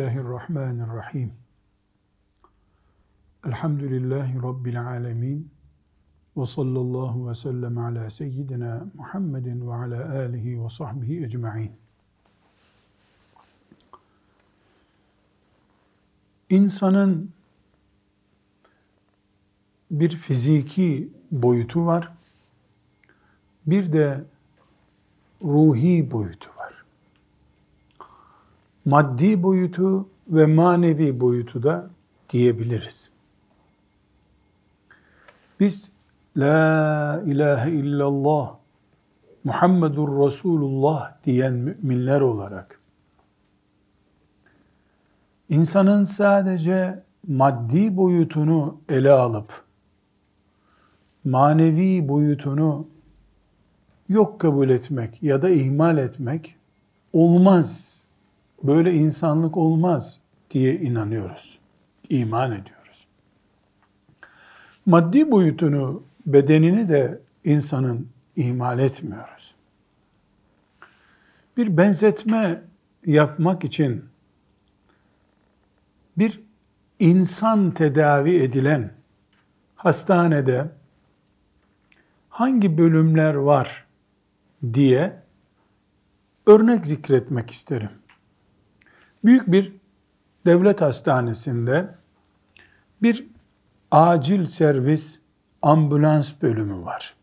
Bismillahirrahmanirrahim. Elhamdülillahi Rabbil alemin. Ve sallallahu ve sellem ala seyyidina Muhammedin ve ala alihi ve sahbihi ecma'in. İnsanın bir fiziki boyutu var. Bir de ruhi boyutu var. Maddi boyutu ve manevi boyutu da diyebiliriz. Biz La ilahe illallah Muhammedur Resulullah diyen müminler olarak insanın sadece maddi boyutunu ele alıp manevi boyutunu yok kabul etmek ya da ihmal etmek olmaz. Böyle insanlık olmaz diye inanıyoruz. İman ediyoruz. Maddi boyutunu, bedenini de insanın ihmal etmiyoruz. Bir benzetme yapmak için bir insan tedavi edilen hastanede hangi bölümler var diye örnek zikretmek isterim. Büyük bir devlet hastanesinde bir acil servis ambulans bölümü var.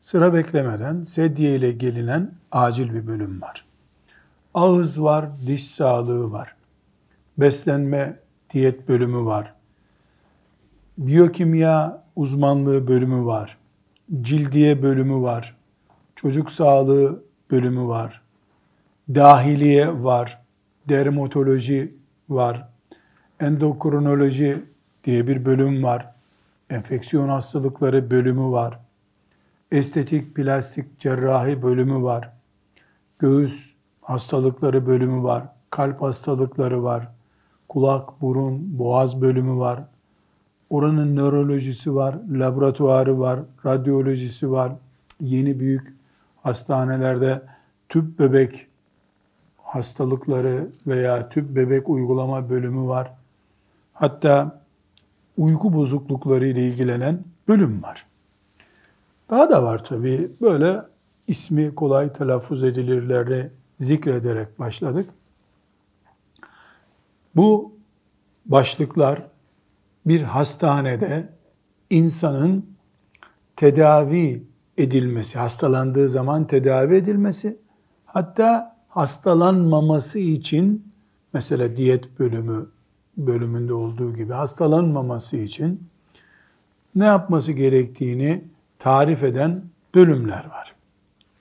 Sıra beklemeden sedye ile gelinen acil bir bölüm var. Ağız var, diş sağlığı var. Beslenme diyet bölümü var. Biyokimya uzmanlığı bölümü var. Cildiye bölümü var. Çocuk sağlığı bölümü var. Dahiliye var. Dermatoloji var. Endokrinoloji diye bir bölüm var. Enfeksiyon hastalıkları bölümü var. Estetik plastik cerrahi bölümü var. Göğüs hastalıkları bölümü var. Kalp hastalıkları var. Kulak, burun, boğaz bölümü var. Oranın nörolojisi var, laboratuvarı var, radyolojisi var. Yeni büyük hastanelerde tüp bebek hastalıkları veya tüp bebek uygulama bölümü var. Hatta uyku bozuklukları ile ilgilenen bölüm var. Daha da var tabii. Böyle ismi kolay telaffuz edilirleri zikrederek başladık. Bu başlıklar bir hastanede insanın tedavi edilmesi, hastalandığı zaman tedavi edilmesi, hatta hastalanmaması için mesela diyet bölümü bölümünde olduğu gibi hastalanmaması için ne yapması gerektiğini tarif eden bölümler var.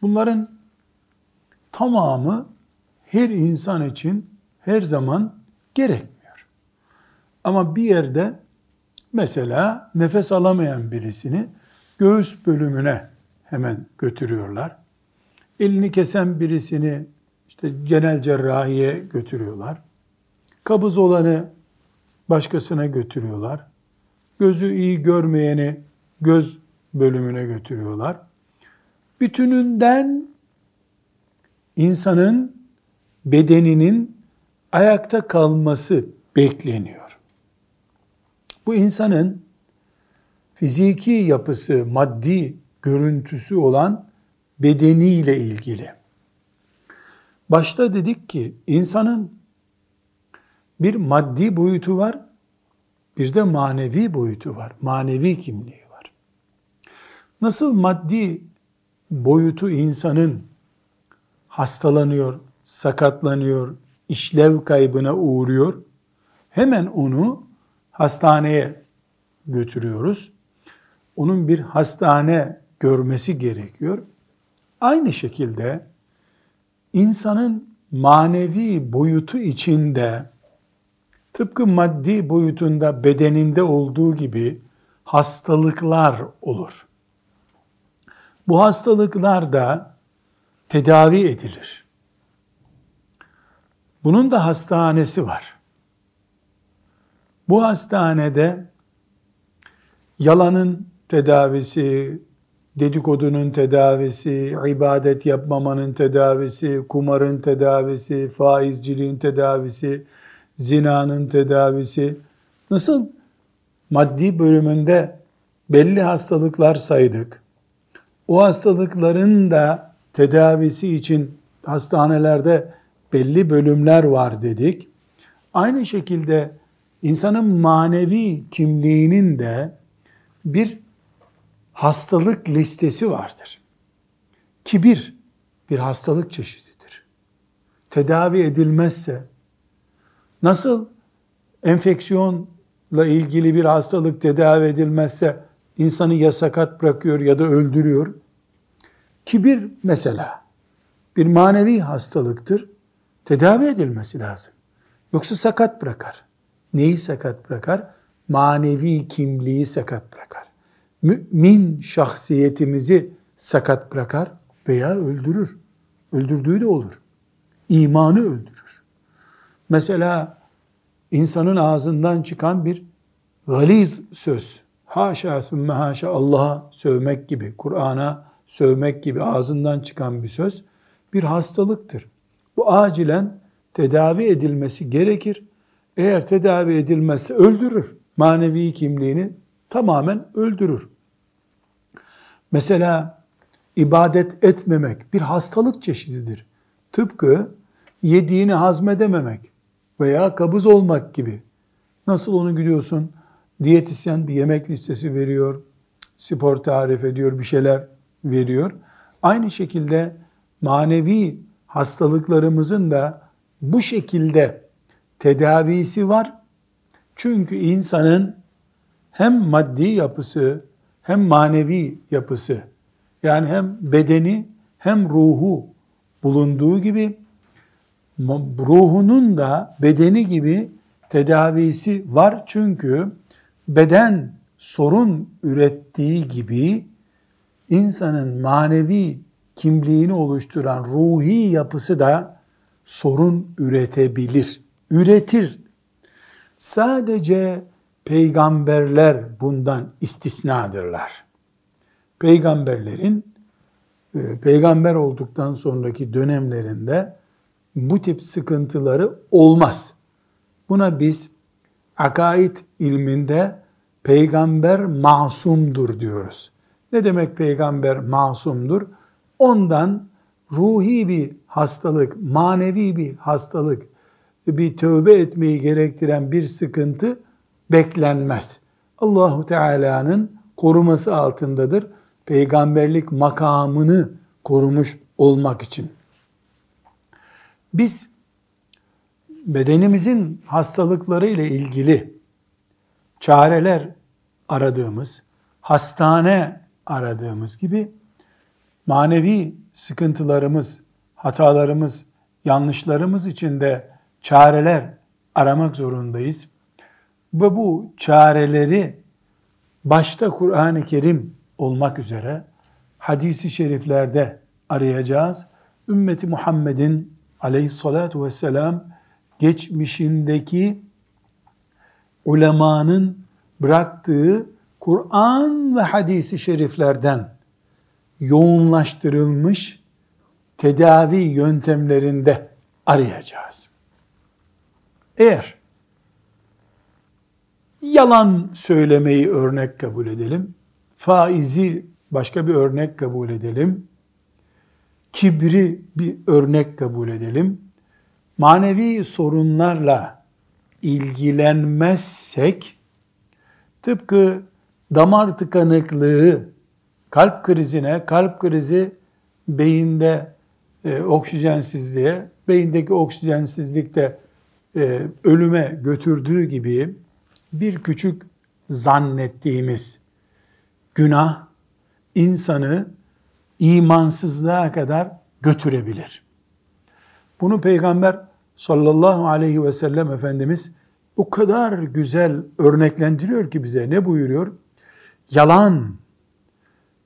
Bunların tamamı her insan için her zaman gerekmiyor. Ama bir yerde mesela nefes alamayan birisini göğüs bölümüne hemen götürüyorlar. Elini kesen birisini işte genel cerrahiye götürüyorlar. Kabız olanı başkasına götürüyorlar. Gözü iyi görmeyeni göz bölümüne götürüyorlar. Bütününden insanın bedeninin ayakta kalması bekleniyor. Bu insanın fiziki yapısı, maddi görüntüsü olan bedeniyle ilgili. Başta dedik ki insanın bir maddi boyutu var, bir de manevi boyutu var. Manevi kimliği var. Nasıl maddi boyutu insanın hastalanıyor, sakatlanıyor, işlev kaybına uğruyor. Hemen onu hastaneye götürüyoruz. Onun bir hastane görmesi gerekiyor. Aynı şekilde insanın manevi boyutu içinde tıpkı maddi boyutunda bedeninde olduğu gibi hastalıklar olur. Bu hastalıklar da tedavi edilir. Bunun da hastanesi var. Bu hastanede yalanın tedavisi, dedikodunun tedavisi, ibadet yapmamanın tedavisi, kumarın tedavisi, faizciliğin tedavisi, zinanın tedavisi. Nasıl maddi bölümünde belli hastalıklar saydık. O hastalıkların da tedavisi için hastanelerde belli bölümler var dedik. Aynı şekilde insanın manevi kimliğinin de bir hastalık listesi vardır. Kibir bir hastalık çeşididir. Tedavi edilmezse nasıl enfeksiyonla ilgili bir hastalık tedavi edilmezse insanı ya sakat bırakıyor ya da öldürüyor. Kibir mesela bir manevi hastalıktır. Tedavi edilmesi lazım. Yoksa sakat bırakar. Neyi sakat bırakar? Manevi kimliği sakat bırakar. Mümin şahsiyetimizi sakat bırakar veya öldürür. Öldürdüğü de olur. İmanı öldürür. Mesela insanın ağzından çıkan bir galiz söz, haşa sümme haşa Allah'a sövmek gibi, Kur'an'a sövmek gibi ağzından çıkan bir söz bir hastalıktır. Bu acilen tedavi edilmesi gerekir. Eğer tedavi edilmezse öldürür. Manevi kimliğini tamamen öldürür. Mesela ibadet etmemek bir hastalık çeşididir. Tıpkı yediğini hazmedememek veya kabız olmak gibi. Nasıl onu gidiyorsun? Diyetisyen bir yemek listesi veriyor, spor tarif ediyor, bir şeyler veriyor. Aynı şekilde manevi hastalıklarımızın da bu şekilde tedavisi var. Çünkü insanın hem maddi yapısı hem manevi yapısı yani hem bedeni hem ruhu bulunduğu gibi ruhunun da bedeni gibi tedavisi var çünkü beden sorun ürettiği gibi insanın manevi kimliğini oluşturan ruhi yapısı da sorun üretebilir. Üretir. Sadece peygamberler bundan istisnadırlar. Peygamberlerin e, peygamber olduktan sonraki dönemlerinde bu tip sıkıntıları olmaz. Buna biz akaid ilminde peygamber masumdur diyoruz. Ne demek peygamber masumdur? Ondan ruhi bir hastalık, manevi bir hastalık, bir tövbe etmeyi gerektiren bir sıkıntı beklenmez. Allahu Teala'nın koruması altındadır. Peygamberlik makamını korumuş olmak için. Biz bedenimizin hastalıkları ile ilgili çareler aradığımız, hastane aradığımız gibi manevi sıkıntılarımız, hatalarımız, yanlışlarımız için de çareler aramak zorundayız. Ve bu çareleri başta Kur'an-ı Kerim olmak üzere hadisi şeriflerde arayacağız. Ümmeti Muhammed'in aleyhissalatu vesselam geçmişindeki ulemanın bıraktığı Kur'an ve hadisi şeriflerden yoğunlaştırılmış tedavi yöntemlerinde arayacağız. Eğer yalan söylemeyi örnek kabul edelim, faizi başka bir örnek kabul edelim, kibri bir örnek kabul edelim, manevi sorunlarla ilgilenmezsek, tıpkı damar tıkanıklığı kalp krizine, kalp krizi beyinde e, oksijensizliğe, beyindeki oksijensizlikte e, ölüme götürdüğü gibi bir küçük zannettiğimiz günah insanı imansızlığa kadar götürebilir. Bunu Peygamber sallallahu aleyhi ve sellem Efendimiz o kadar güzel örneklendiriyor ki bize ne buyuruyor? Yalan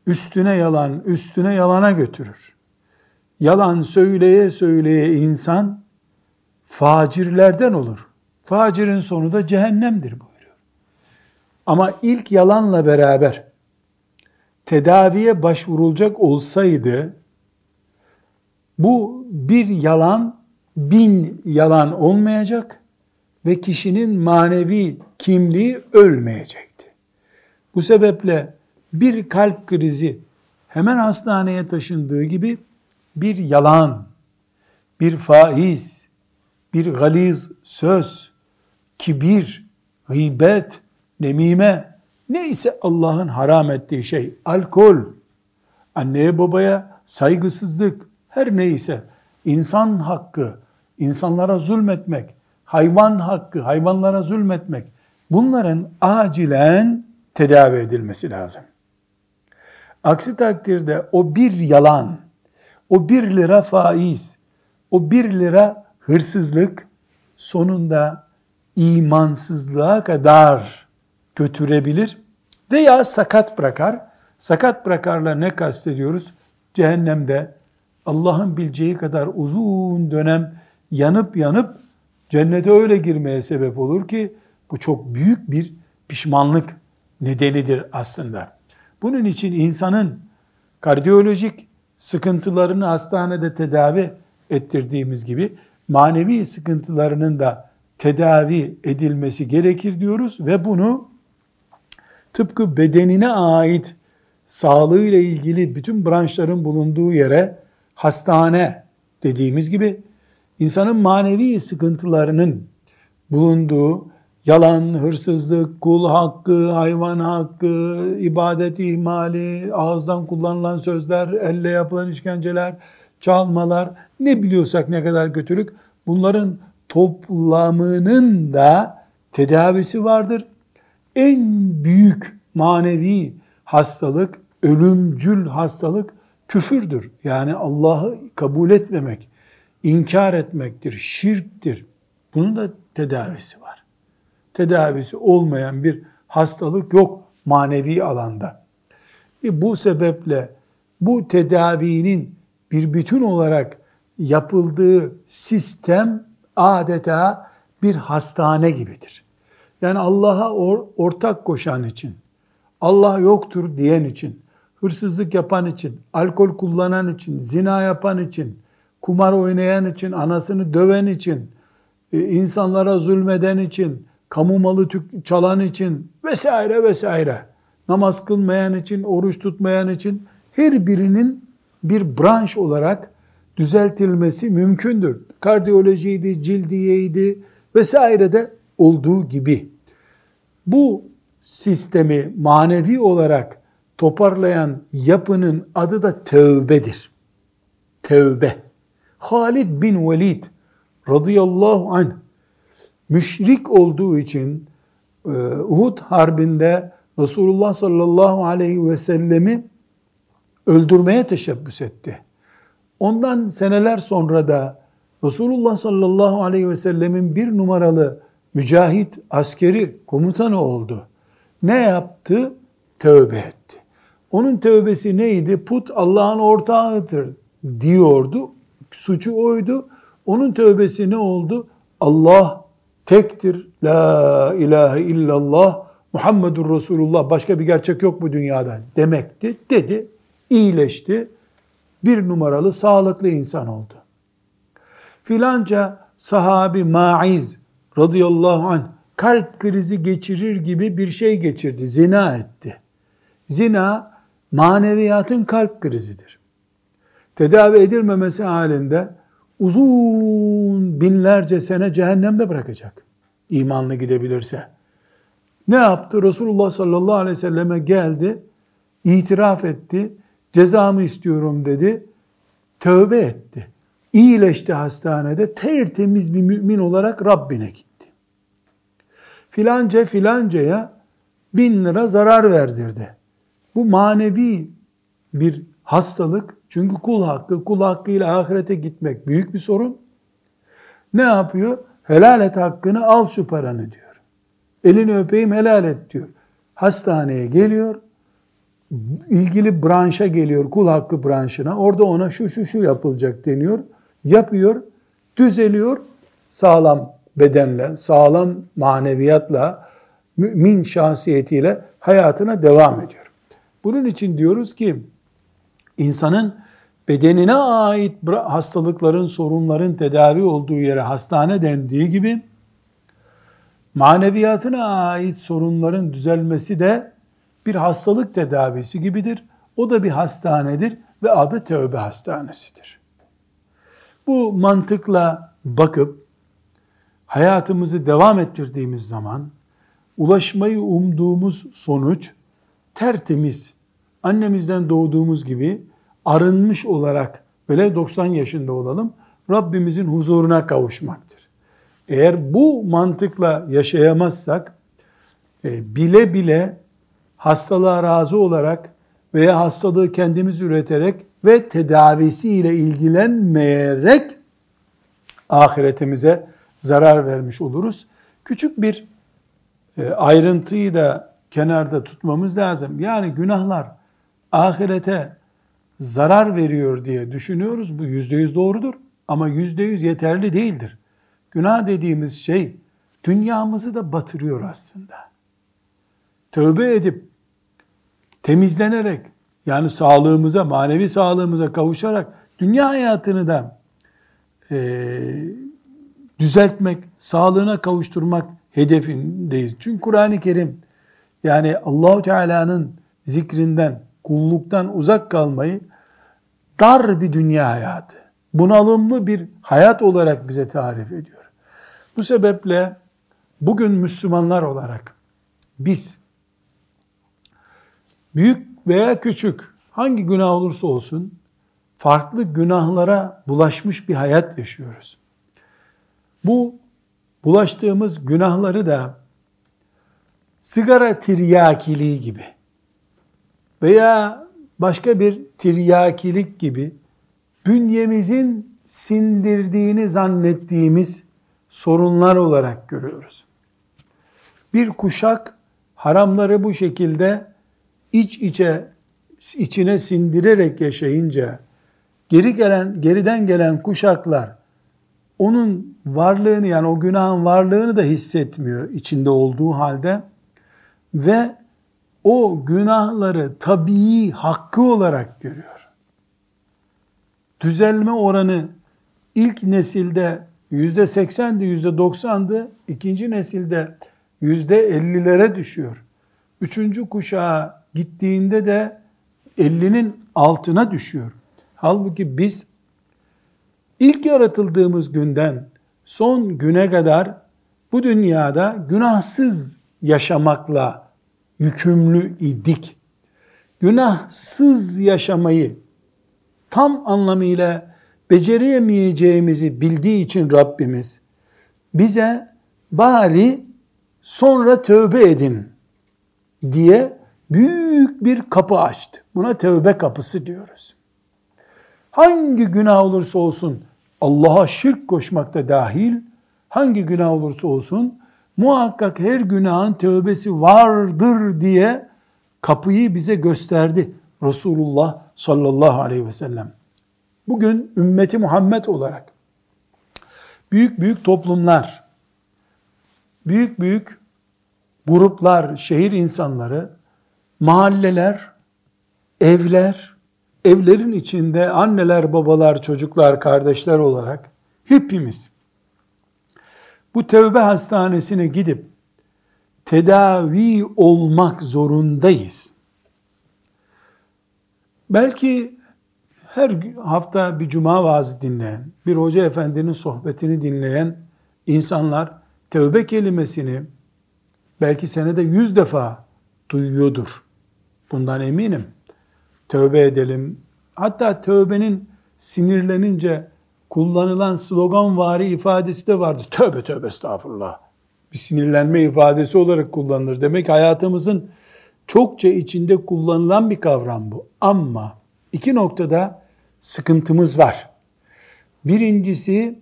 üstüne yalan, üstüne yalana götürür. Yalan söyleye söyleye insan facirlerden olur. Facirin sonu da cehennemdir buyuruyor. Ama ilk yalanla beraber tedaviye başvurulacak olsaydı bu bir yalan bin yalan olmayacak ve kişinin manevi kimliği ölmeyecekti. Bu sebeple bir kalp krizi hemen hastaneye taşındığı gibi bir yalan, bir faiz, bir galiz söz, kibir, gıybet, nemime, neyse Allah'ın haram ettiği şey, alkol, anneye babaya saygısızlık, her neyse. İnsan hakkı, insanlara zulmetmek, hayvan hakkı, hayvanlara zulmetmek, bunların acilen tedavi edilmesi lazım. Aksi takdirde o bir yalan, o bir lira faiz, o bir lira hırsızlık sonunda imansızlığa kadar götürebilir veya sakat bırakar. Sakat bırakarla ne kastediyoruz? Cehennemde Allah'ın bileceği kadar uzun dönem yanıp yanıp cennete öyle girmeye sebep olur ki bu çok büyük bir pişmanlık nedenidir aslında. Bunun için insanın kardiyolojik sıkıntılarını hastanede tedavi ettirdiğimiz gibi manevi sıkıntılarının da tedavi edilmesi gerekir diyoruz ve bunu tıpkı bedenine ait sağlığıyla ilgili bütün branşların bulunduğu yere hastane dediğimiz gibi insanın manevi sıkıntılarının bulunduğu yalan, hırsızlık, kul hakkı, hayvan hakkı, ibadet ihmali, ağızdan kullanılan sözler, elle yapılan işkenceler, çalmalar, ne biliyorsak ne kadar kötülük, bunların toplamının da tedavisi vardır. En büyük manevi hastalık, ölümcül hastalık küfürdür. Yani Allah'ı kabul etmemek, inkar etmektir, şirktir. Bunun da tedavisi var. Tedavisi olmayan bir hastalık yok manevi alanda. E bu sebeple bu tedavinin bir bütün olarak yapıldığı sistem adeta bir hastane gibidir. Yani Allah'a or, ortak koşan için, Allah yoktur diyen için, hırsızlık yapan için, alkol kullanan için, zina yapan için, kumar oynayan için, anasını döven için, e, insanlara zulmeden için, kamu malı çalan için vesaire vesaire, namaz kılmayan için, oruç tutmayan için her birinin bir branş olarak düzeltilmesi mümkündür. Kardiyolojiydi, cildiyeydi vesaire de olduğu gibi. Bu sistemi manevi olarak toparlayan yapının adı da tevbedir. Tevbe. Halid bin Velid radıyallahu anh müşrik olduğu için e, Uhud harbinde Resulullah sallallahu aleyhi ve sellemi öldürmeye teşebbüs etti. Ondan seneler sonra da Resulullah sallallahu aleyhi ve sellemin bir numaralı mücahit askeri komutanı oldu. Ne yaptı? Tövbe etti. Onun tövbesi neydi? Put Allah'ın ortağıdır diyordu. Suçu oydu. Onun tövbesi ne oldu? Allah tektir. La ilahe illallah Muhammedur Resulullah. Başka bir gerçek yok bu dünyada demekti. Dedi. iyileşti. Bir numaralı sağlıklı insan oldu. Filanca sahabi Maiz radıyallahu anh kalp krizi geçirir gibi bir şey geçirdi. Zina etti. Zina maneviyatın kalp krizidir. Tedavi edilmemesi halinde uzun binlerce sene cehennemde bırakacak. İmanlı gidebilirse. Ne yaptı? Resulullah sallallahu aleyhi ve selleme geldi, itiraf etti, cezamı istiyorum dedi, tövbe etti. İyileşti hastanede, tertemiz bir mümin olarak Rabbine gitti. Filanca filancaya bin lira zarar verdirdi. Bu manevi bir hastalık. Çünkü kul hakkı, kul hakkıyla ahirete gitmek büyük bir sorun. Ne yapıyor? Helal et hakkını al şu paranı diyor. Elini öpeyim helal et diyor. Hastaneye geliyor. ilgili branşa geliyor. Kul hakkı branşına. Orada ona şu şu şu yapılacak deniyor. Yapıyor. Düzeliyor. Sağlam bedenle, sağlam maneviyatla, mümin şahsiyetiyle hayatına devam ediyor. Bunun için diyoruz ki insanın bedenine ait hastalıkların, sorunların tedavi olduğu yere hastane dendiği gibi maneviyatına ait sorunların düzelmesi de bir hastalık tedavisi gibidir. O da bir hastanedir ve adı tövbe hastanesidir. Bu mantıkla bakıp hayatımızı devam ettirdiğimiz zaman ulaşmayı umduğumuz sonuç tertemiz, annemizden doğduğumuz gibi arınmış olarak böyle 90 yaşında olalım, Rabbimizin huzuruna kavuşmaktır. Eğer bu mantıkla yaşayamazsak, e, bile bile hastalığa razı olarak veya hastalığı kendimiz üreterek ve tedavisiyle ilgilenmeyerek ahiretimize zarar vermiş oluruz. Küçük bir e, ayrıntıyı da kenarda tutmamız lazım. Yani günahlar ahirete zarar veriyor diye düşünüyoruz. Bu yüzde yüz doğrudur ama yüzde yüz yeterli değildir. Günah dediğimiz şey dünyamızı da batırıyor aslında. Tövbe edip temizlenerek yani sağlığımıza, manevi sağlığımıza kavuşarak dünya hayatını da e, düzeltmek, sağlığına kavuşturmak hedefindeyiz. Çünkü Kur'an-ı Kerim yani Allahu Teala'nın zikrinden, kulluktan uzak kalmayı dar bir dünya hayatı, bunalımlı bir hayat olarak bize tarif ediyor. Bu sebeple bugün Müslümanlar olarak biz büyük veya küçük hangi günah olursa olsun farklı günahlara bulaşmış bir hayat yaşıyoruz. Bu bulaştığımız günahları da sigara tiryakiliği gibi veya başka bir tiryakilik gibi bünyemizin sindirdiğini zannettiğimiz sorunlar olarak görüyoruz. Bir kuşak haramları bu şekilde iç içe içine sindirerek yaşayınca geri gelen geriden gelen kuşaklar onun varlığını yani o günahın varlığını da hissetmiyor içinde olduğu halde ve o günahları tabii hakkı olarak görüyor. Düzelme oranı ilk nesilde yüzde seksendi, yüzde doksandı, ikinci nesilde yüzde ellilere düşüyor. Üçüncü kuşağa gittiğinde de ellinin altına düşüyor. Halbuki biz ilk yaratıldığımız günden son güne kadar bu dünyada günahsız yaşamakla yükümlü idik. Günahsız yaşamayı tam anlamıyla beceremeyeceğimizi bildiği için Rabbimiz bize bari sonra tövbe edin diye büyük bir kapı açtı. Buna tövbe kapısı diyoruz. Hangi günah olursa olsun Allah'a şirk koşmakta dahil, hangi günah olursa olsun muhakkak her günahın tövbesi vardır diye kapıyı bize gösterdi Resulullah sallallahu aleyhi ve sellem. Bugün ümmeti Muhammed olarak büyük büyük toplumlar, büyük büyük gruplar, şehir insanları, mahalleler, evler, evlerin içinde anneler, babalar, çocuklar, kardeşler olarak hepimiz bu tevbe hastanesine gidip tedavi olmak zorundayız. Belki her hafta bir cuma vaazı dinleyen, bir hoca efendinin sohbetini dinleyen insanlar tevbe kelimesini belki senede yüz defa duyuyordur. Bundan eminim. Tövbe edelim. Hatta tövbenin sinirlenince kullanılan slogan vari ifadesi de vardır. Tövbe tövbe estağfurullah. Bir sinirlenme ifadesi olarak kullanılır. Demek hayatımızın çokça içinde kullanılan bir kavram bu. Ama iki noktada sıkıntımız var. Birincisi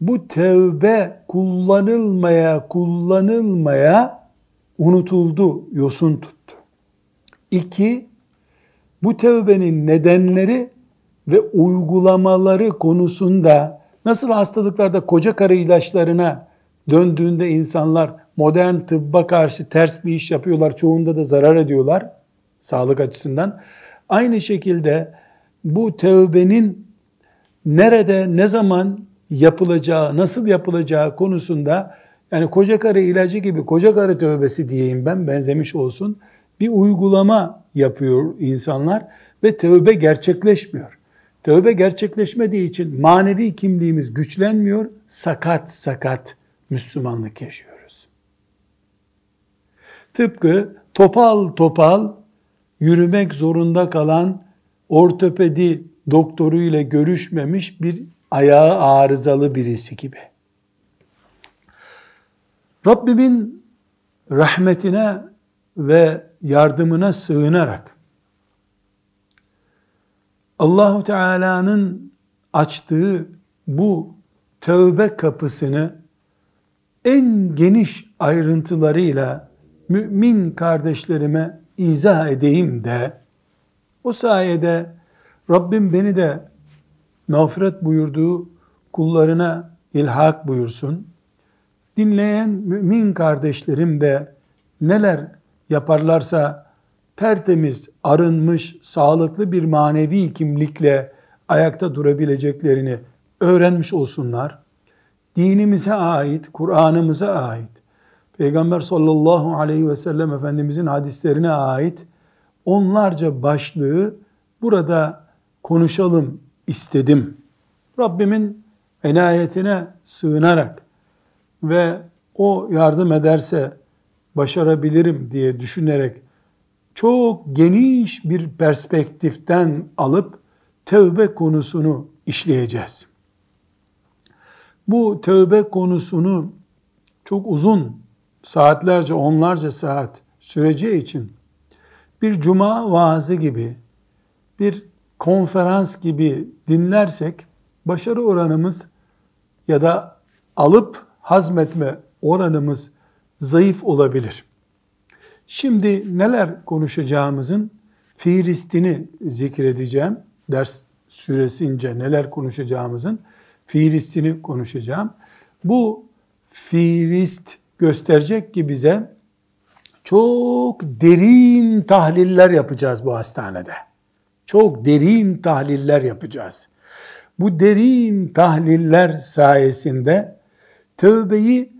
bu tevbe kullanılmaya kullanılmaya unutuldu, yosun tuttu. İki, bu tevbenin nedenleri ve uygulamaları konusunda nasıl hastalıklarda koca karı ilaçlarına döndüğünde insanlar modern tıbba karşı ters bir iş yapıyorlar, çoğunda da zarar ediyorlar. sağlık açısından. Aynı şekilde bu tövbenin nerede, ne zaman yapılacağı, nasıl yapılacağı konusunda yani koca karı ilacı gibi koca karı tövbesi diyeyim ben benzemiş olsun. Bir uygulama yapıyor insanlar ve tövbe gerçekleşmiyor. Tövbe gerçekleşmediği için manevi kimliğimiz güçlenmiyor, sakat sakat Müslümanlık yaşıyoruz. Tıpkı topal topal yürümek zorunda kalan ortopedi doktoru ile görüşmemiş bir ayağı arızalı birisi gibi. Rabbimin rahmetine ve yardımına sığınarak Allahu Teala'nın açtığı bu tövbe kapısını en geniş ayrıntılarıyla mümin kardeşlerime izah edeyim de o sayede Rabbim beni de mağfiret buyurduğu kullarına ilhak buyursun. Dinleyen mümin kardeşlerim de neler yaparlarsa tertemiz, arınmış, sağlıklı bir manevi kimlikle ayakta durabileceklerini öğrenmiş olsunlar. Dinimize ait, Kur'an'ımıza ait, Peygamber sallallahu aleyhi ve sellem Efendimizin hadislerine ait onlarca başlığı burada konuşalım istedim. Rabbimin enayetine sığınarak ve o yardım ederse başarabilirim diye düşünerek çok geniş bir perspektiften alıp tövbe konusunu işleyeceğiz. Bu tövbe konusunu çok uzun, saatlerce, onlarca saat süreceği için bir cuma vaazı gibi, bir konferans gibi dinlersek başarı oranımız ya da alıp hazmetme oranımız zayıf olabilir. Şimdi neler konuşacağımızın fiilistini zikredeceğim. Ders süresince neler konuşacağımızın fiilistini konuşacağım. Bu fiilist gösterecek ki bize çok derin tahliller yapacağız bu hastanede. Çok derin tahliller yapacağız. Bu derin tahliller sayesinde tövbeyi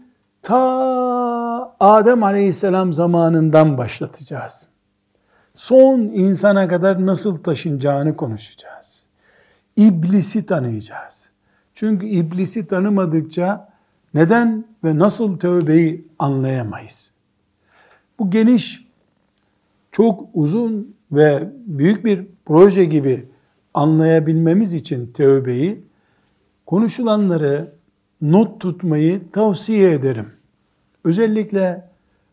ta Adem Aleyhisselam zamanından başlatacağız. Son insana kadar nasıl taşınacağını konuşacağız. İblisi tanıyacağız. Çünkü iblisi tanımadıkça neden ve nasıl tövbeyi anlayamayız. Bu geniş, çok uzun ve büyük bir proje gibi anlayabilmemiz için tövbeyi, konuşulanları not tutmayı tavsiye ederim. Özellikle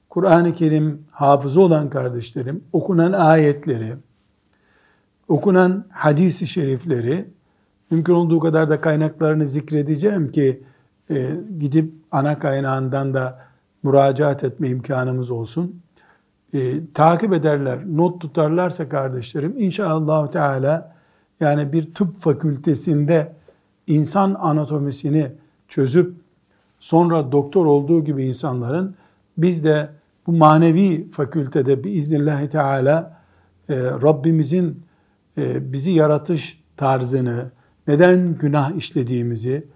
Kur'an-ı Kerim hafızı olan kardeşlerim okunan ayetleri, okunan hadisi şerifleri mümkün olduğu kadar da kaynaklarını zikredeceğim ki e, gidip ana kaynağından da müracaat etme imkanımız olsun. E, takip ederler, not tutarlarsa kardeşlerim inşallah Teala yani bir tıp fakültesinde insan anatomisini çözüp sonra doktor olduğu gibi insanların biz de bu manevi fakültede biiznillahü teala e, Rabbimizin e, bizi yaratış tarzını, neden günah işlediğimizi,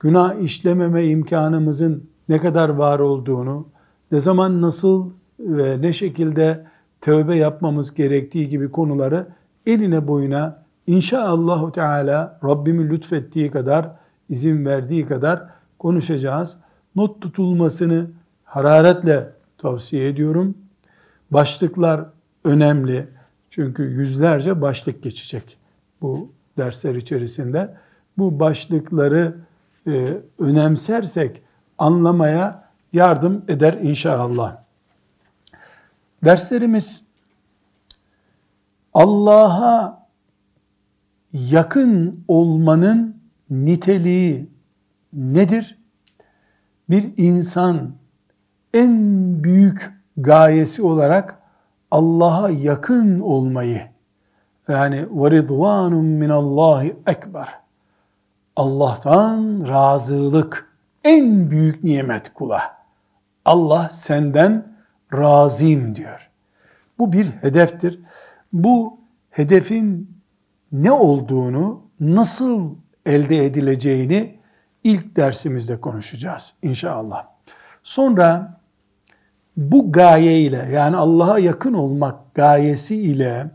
günah işlememe imkanımızın ne kadar var olduğunu, ne zaman nasıl ve ne şekilde tövbe yapmamız gerektiği gibi konuları eline boyuna inşaallahu teala Rabbimin lütfettiği kadar, izin verdiği kadar konuşacağız. Not tutulmasını hararetle tavsiye ediyorum. Başlıklar önemli. Çünkü yüzlerce başlık geçecek bu dersler içerisinde. Bu başlıkları e, önemsersek anlamaya yardım eder inşallah. Derslerimiz Allah'a yakın olmanın niteliği nedir? Bir insan en büyük gayesi olarak Allah'a yakın olmayı yani ve ridvanun minallahi ekber Allah'tan razılık en büyük nimet kula. Allah senden razıyım diyor. Bu bir hedeftir. Bu hedefin ne olduğunu, nasıl elde edileceğini ilk dersimizde konuşacağız inşallah. Sonra bu gaye ile yani Allah'a yakın olmak gayesi ile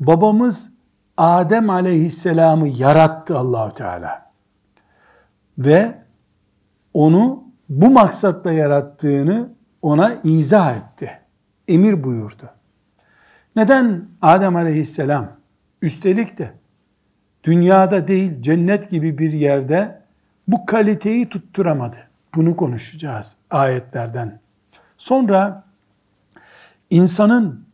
babamız Adem aleyhisselamı yarattı Allahu Teala. Ve onu bu maksatla yarattığını ona izah etti. Emir buyurdu. Neden Adem aleyhisselam üstelik de dünyada değil cennet gibi bir yerde bu kaliteyi tutturamadı? Bunu konuşacağız ayetlerden. Sonra insanın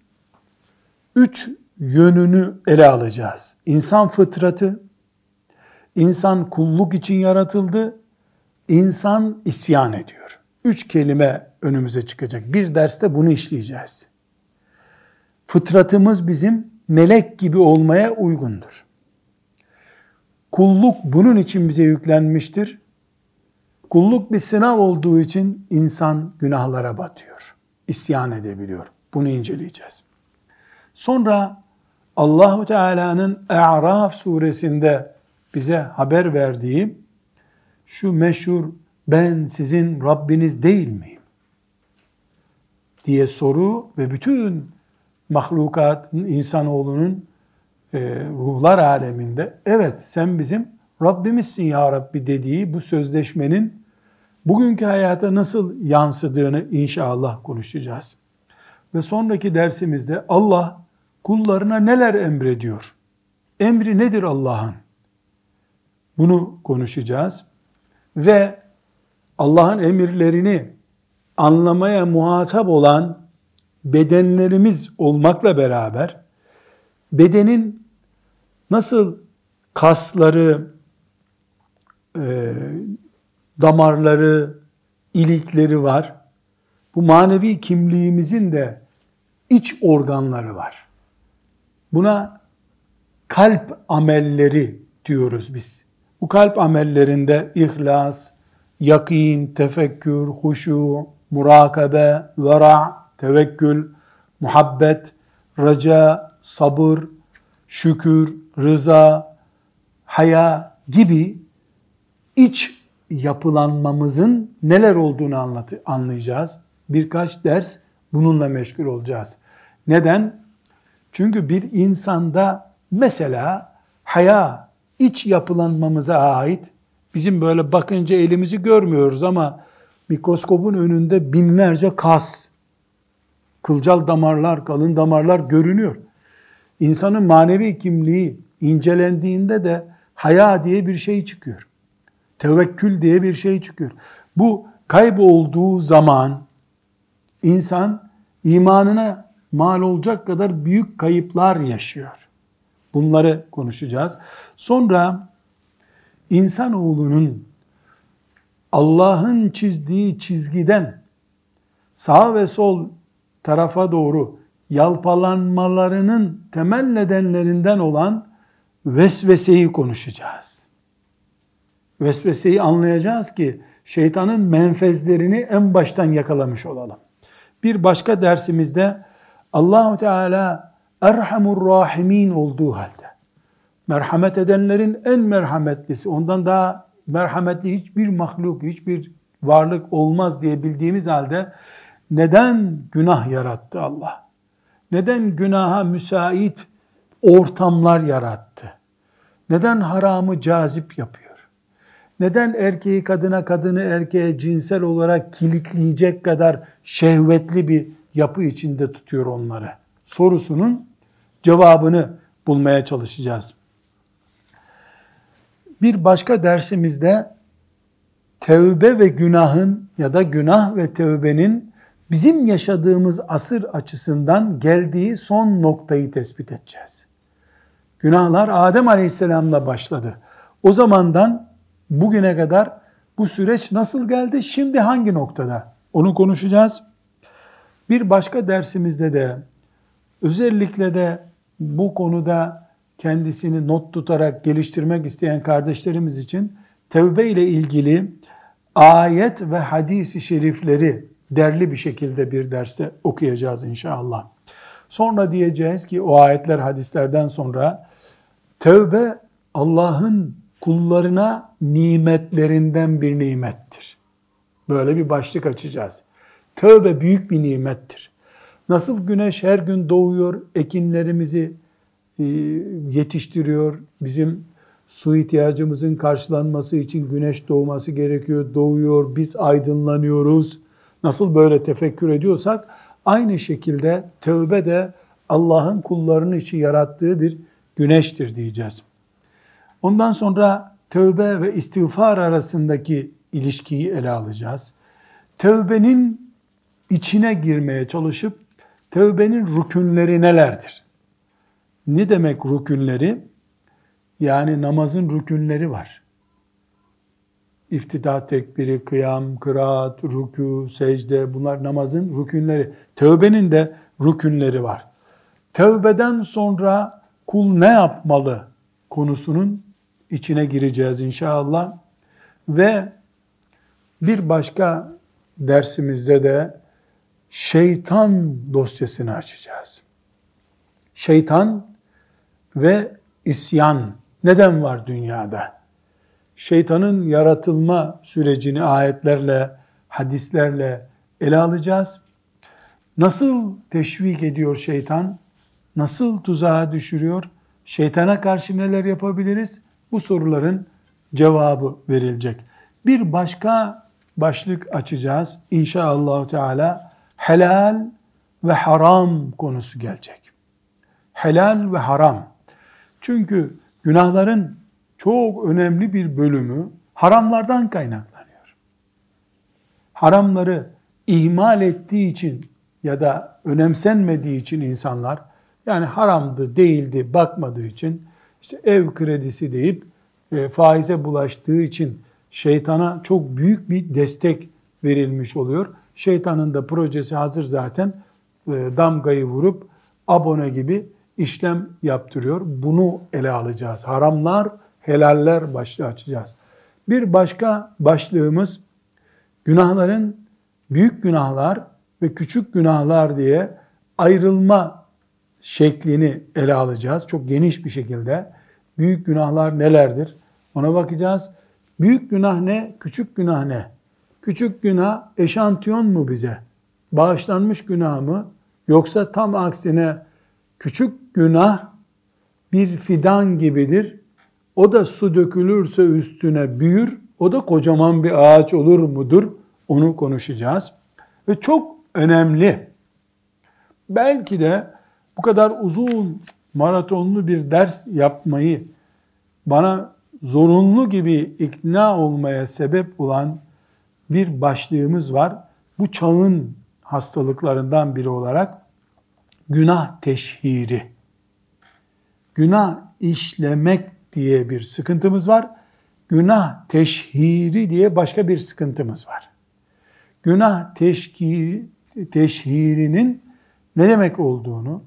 üç yönünü ele alacağız. İnsan fıtratı, insan kulluk için yaratıldı, insan isyan ediyor. Üç kelime önümüze çıkacak. Bir derste bunu işleyeceğiz. Fıtratımız bizim melek gibi olmaya uygundur. Kulluk bunun için bize yüklenmiştir. Kulluk bir sınav olduğu için insan günahlara batıyor. İsyan edebiliyor. Bunu inceleyeceğiz. Sonra Allahu Teala'nın A'raf suresinde bize haber verdiği şu meşhur ben sizin Rabbiniz değil miyim? diye soru ve bütün mahlukatın, insanoğlunun e, ruhlar aleminde evet sen bizim Rabbimizsin ya Rabbi dediği bu sözleşmenin bugünkü hayata nasıl yansıdığını inşallah konuşacağız. Ve sonraki dersimizde Allah kullarına neler emrediyor? Emri nedir Allah'ın? Bunu konuşacağız. Ve Allah'ın emirlerini anlamaya muhatap olan bedenlerimiz olmakla beraber bedenin nasıl kasları, e, damarları, ilikleri var. Bu manevi kimliğimizin de iç organları var. Buna kalp amelleri diyoruz biz. Bu kalp amellerinde ihlas, yakin, tefekkür, huşu, murakabe, vera, tevekkül, muhabbet, raca, sabır, şükür, rıza, haya gibi iç yapılanmamızın neler olduğunu anlat anlayacağız. Birkaç ders bununla meşgul olacağız. Neden? Çünkü bir insanda mesela haya iç yapılanmamıza ait bizim böyle bakınca elimizi görmüyoruz ama mikroskopun önünde binlerce kas, kılcal damarlar, kalın damarlar görünüyor. İnsanın manevi kimliği incelendiğinde de haya diye bir şey çıkıyor. Tevekkül diye bir şey çıkıyor. Bu kaybolduğu zaman insan imanına mal olacak kadar büyük kayıplar yaşıyor. Bunları konuşacağız. Sonra insanoğlunun Allah'ın çizdiği çizgiden sağ ve sol tarafa doğru yalpalanmalarının temel nedenlerinden olan vesveseyi konuşacağız. Vesveseyi anlayacağız ki şeytanın menfezlerini en baştan yakalamış olalım. Bir başka dersimizde Allahu Teala Erhamur Rahimin olduğu halde merhamet edenlerin en merhametlisi, ondan daha merhametli hiçbir mahluk, hiçbir varlık olmaz diye bildiğimiz halde neden günah yarattı Allah? Neden günaha müsait ortamlar yarattı? Neden haramı cazip yapıyor? Neden erkeği kadına, kadını erkeğe cinsel olarak kilitleyecek kadar şehvetli bir yapı içinde tutuyor onları? Sorusunun cevabını bulmaya çalışacağız. Bir başka dersimizde tevbe ve günahın ya da günah ve tevbenin bizim yaşadığımız asır açısından geldiği son noktayı tespit edeceğiz. Günahlar Adem Aleyhisselam'la başladı. O zamandan bugüne kadar bu süreç nasıl geldi? Şimdi hangi noktada? Onu konuşacağız. Bir başka dersimizde de özellikle de bu konuda kendisini not tutarak geliştirmek isteyen kardeşlerimiz için tevbe ile ilgili ayet ve hadisi şerifleri derli bir şekilde bir derste okuyacağız inşallah. Sonra diyeceğiz ki o ayetler hadislerden sonra tövbe Allah'ın kullarına nimetlerinden bir nimettir. Böyle bir başlık açacağız. Tövbe büyük bir nimettir. Nasıl güneş her gün doğuyor, ekinlerimizi e, yetiştiriyor, bizim su ihtiyacımızın karşılanması için güneş doğması gerekiyor, doğuyor, biz aydınlanıyoruz. Nasıl böyle tefekkür ediyorsak, aynı şekilde tövbe de Allah'ın kullarının için yarattığı bir güneştir diyeceğiz. Ondan sonra tövbe ve istiğfar arasındaki ilişkiyi ele alacağız. Tövbenin içine girmeye çalışıp tövbenin rükünleri nelerdir? Ne demek rükünleri? Yani namazın rükünleri var. İftida tekbiri, kıyam, kıraat, rükû, secde bunlar namazın rükünleri. Tövbenin de rükünleri var. Tövbeden sonra kul ne yapmalı konusunun içine gireceğiz inşallah. Ve bir başka dersimizde de şeytan dosyasını açacağız. Şeytan ve isyan neden var dünyada? Şeytanın yaratılma sürecini ayetlerle, hadislerle ele alacağız. Nasıl teşvik ediyor şeytan? Nasıl tuzağa düşürüyor? Şeytana karşı neler yapabiliriz? Bu soruların cevabı verilecek. Bir başka başlık açacağız. İnşallah Teala helal ve haram konusu gelecek. Helal ve haram. Çünkü günahların çok önemli bir bölümü haramlardan kaynaklanıyor. Haramları ihmal ettiği için ya da önemsenmediği için insanlar yani haramdı, değildi, bakmadığı için işte ev kredisi deyip e, faize bulaştığı için şeytana çok büyük bir destek verilmiş oluyor. Şeytanın da projesi hazır zaten e, damgayı vurup abone gibi işlem yaptırıyor. Bunu ele alacağız. Haramlar, helaller başlığı açacağız. Bir başka başlığımız günahların büyük günahlar ve küçük günahlar diye ayrılma şeklini ele alacağız. Çok geniş bir şekilde. Büyük günahlar nelerdir? Ona bakacağız. Büyük günah ne? Küçük günah ne? Küçük günah eşantiyon mu bize? Bağışlanmış günah mı? Yoksa tam aksine küçük günah bir fidan gibidir. O da su dökülürse üstüne büyür. O da kocaman bir ağaç olur mudur? Onu konuşacağız. Ve çok önemli. Belki de bu kadar uzun maratonlu bir ders yapmayı bana zorunlu gibi ikna olmaya sebep olan bir başlığımız var. Bu çağın hastalıklarından biri olarak günah teşhiri. Günah işlemek diye bir sıkıntımız var. Günah teşhiri diye başka bir sıkıntımız var. Günah teşhiri, teşhirinin ne demek olduğunu,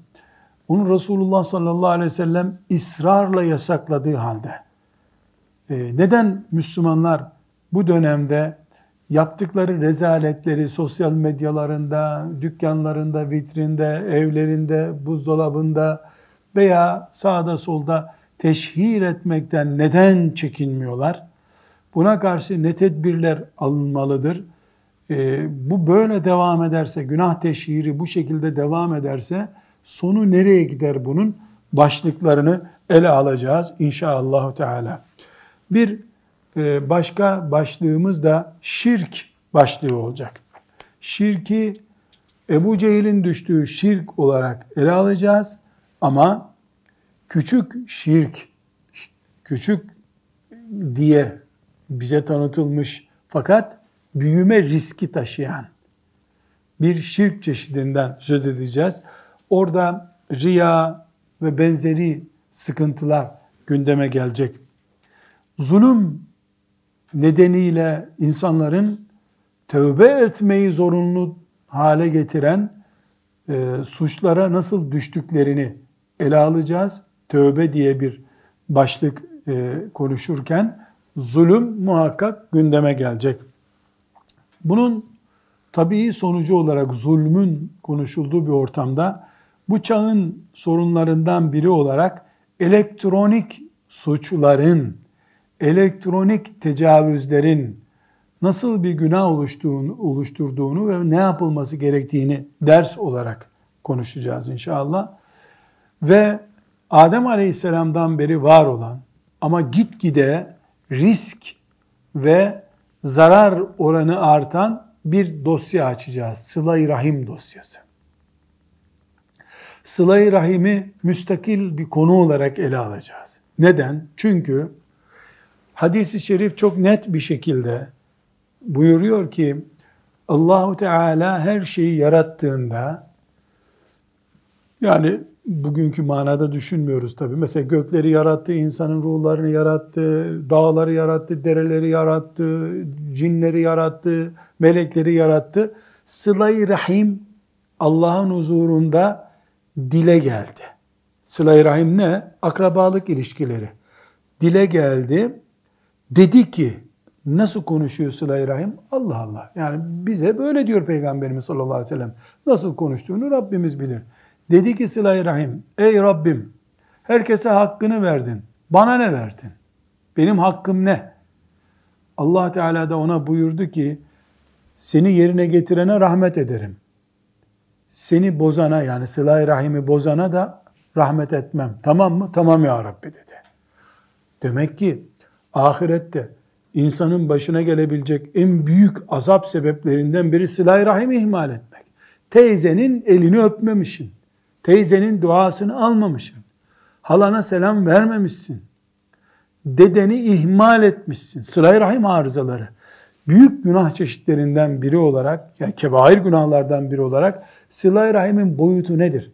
onu Resulullah sallallahu aleyhi ve sellem ısrarla yasakladığı halde, e, neden Müslümanlar bu dönemde yaptıkları rezaletleri sosyal medyalarında, dükkanlarında, vitrinde, evlerinde, buzdolabında veya sağda solda teşhir etmekten neden çekinmiyorlar? Buna karşı ne tedbirler alınmalıdır? Ee, bu böyle devam ederse, günah teşhiri bu şekilde devam ederse sonu nereye gider bunun? Başlıklarını ele alacağız inşallah Teala. Bir e, başka başlığımız da şirk başlığı olacak. Şirki Ebu Cehil'in düştüğü şirk olarak ele alacağız ama küçük şirk, küçük diye bize tanıtılmış fakat büyüme riski taşıyan bir şirk çeşidinden söz edeceğiz. Orada riya ve benzeri sıkıntılar gündeme gelecek. Zulüm nedeniyle insanların tövbe etmeyi zorunlu hale getiren e, suçlara nasıl düştüklerini ele alacağız. Tövbe diye bir başlık e, konuşurken zulüm muhakkak gündeme gelecek. Bunun tabii sonucu olarak zulmün konuşulduğu bir ortamda bu çağın sorunlarından biri olarak elektronik suçların, elektronik tecavüzlerin nasıl bir günah oluştuğunu, oluşturduğunu ve ne yapılması gerektiğini ders olarak konuşacağız inşallah. Ve Adem Aleyhisselam'dan beri var olan ama gitgide risk ve zarar oranı artan bir dosya açacağız. Sıla-i Rahim dosyası. Sıla-i Rahim'i müstakil bir konu olarak ele alacağız. Neden? Çünkü hadisi şerif çok net bir şekilde buyuruyor ki Allahu Teala her şeyi yarattığında yani bugünkü manada düşünmüyoruz tabi. Mesela gökleri yarattı, insanın ruhlarını yarattı, dağları yarattı, dereleri yarattı, cinleri yarattı, melekleri yarattı. Sıla-i Rahim Allah'ın huzurunda dile geldi. Sıla-i Rahim ne? Akrabalık ilişkileri. Dile geldi. Dedi ki nasıl konuşuyor Sıla-i Rahim? Allah Allah. Yani bize böyle diyor Peygamberimiz sallallahu aleyhi ve sellem. Nasıl konuştuğunu Rabbimiz bilir. Dedi ki Sıla-i Rahim, ey Rabbim herkese hakkını verdin. Bana ne verdin? Benim hakkım ne? Allah Teala da ona buyurdu ki seni yerine getirene rahmet ederim. Seni bozana yani sıla rahimi bozana da rahmet etmem. Tamam mı? Tamam ya Rabbi dedi. Demek ki ahirette insanın başına gelebilecek en büyük azap sebeplerinden biri sıla rahimi ihmal etmek. Teyzenin elini öpmemişsin. Teyzenin duasını almamışsın. Halana selam vermemişsin. Dedeni ihmal etmişsin. Sıla-i rahim arızaları. Büyük günah çeşitlerinden biri olarak, yani kebair günahlardan biri olarak sıla-i rahimin boyutu nedir?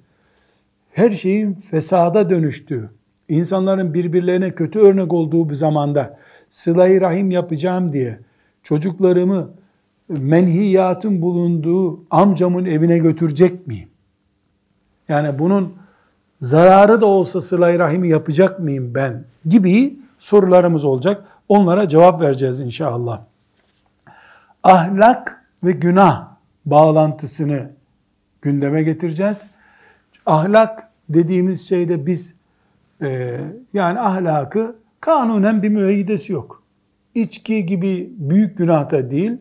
Her şeyin fesada dönüştüğü, insanların birbirlerine kötü örnek olduğu bir zamanda sıla-i rahim yapacağım diye çocuklarımı menhiyatın bulunduğu amcamın evine götürecek miyim? Yani bunun zararı da olsa sıla rahimi yapacak mıyım ben gibi sorularımız olacak. Onlara cevap vereceğiz inşallah. Ahlak ve günah bağlantısını gündeme getireceğiz. Ahlak dediğimiz şeyde biz e, yani ahlakı kanunen bir müeyyidesi yok. İçki gibi büyük günahta değil,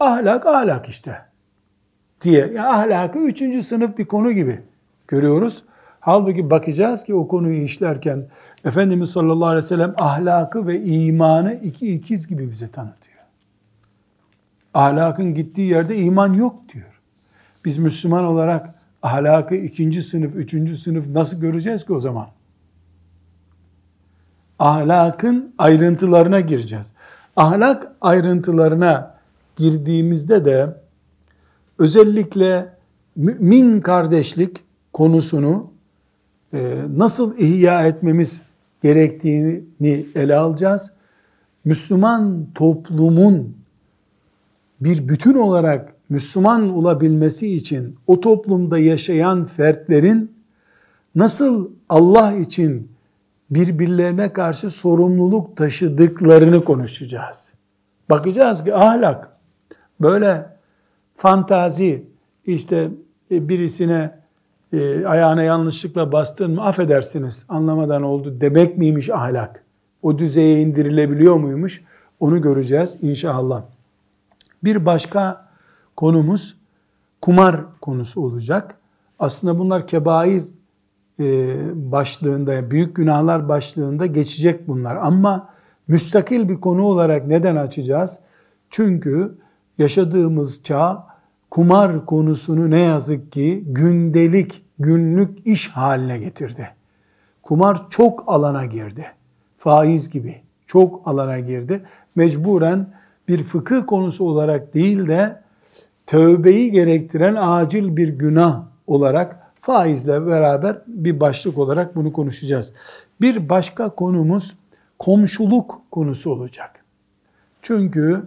ahlak ahlak işte diye. Yani ahlakı üçüncü sınıf bir konu gibi görüyoruz. Halbuki bakacağız ki o konuyu işlerken Efendimiz sallallahu aleyhi ve sellem ahlakı ve imanı iki ikiz gibi bize tanıtıyor. Ahlakın gittiği yerde iman yok diyor. Biz Müslüman olarak ahlakı ikinci sınıf, üçüncü sınıf nasıl göreceğiz ki o zaman? Ahlakın ayrıntılarına gireceğiz. Ahlak ayrıntılarına girdiğimizde de özellikle mümin kardeşlik konusunu e, nasıl ihya etmemiz gerektiğini ele alacağız. Müslüman toplumun bir bütün olarak Müslüman olabilmesi için o toplumda yaşayan fertlerin nasıl Allah için birbirlerine karşı sorumluluk taşıdıklarını konuşacağız. Bakacağız ki ahlak böyle fantazi işte birisine e, ayağına yanlışlıkla bastın mı affedersiniz anlamadan oldu demek miymiş ahlak? O düzeye indirilebiliyor muymuş? Onu göreceğiz inşallah. Bir başka konumuz kumar konusu olacak. Aslında bunlar kebair e, başlığında, büyük günahlar başlığında geçecek bunlar. Ama müstakil bir konu olarak neden açacağız? Çünkü yaşadığımız çağ kumar konusunu ne yazık ki gündelik, günlük iş haline getirdi. Kumar çok alana girdi. Faiz gibi çok alana girdi. Mecburen bir fıkıh konusu olarak değil de tövbeyi gerektiren acil bir günah olarak faizle beraber bir başlık olarak bunu konuşacağız. Bir başka konumuz komşuluk konusu olacak. Çünkü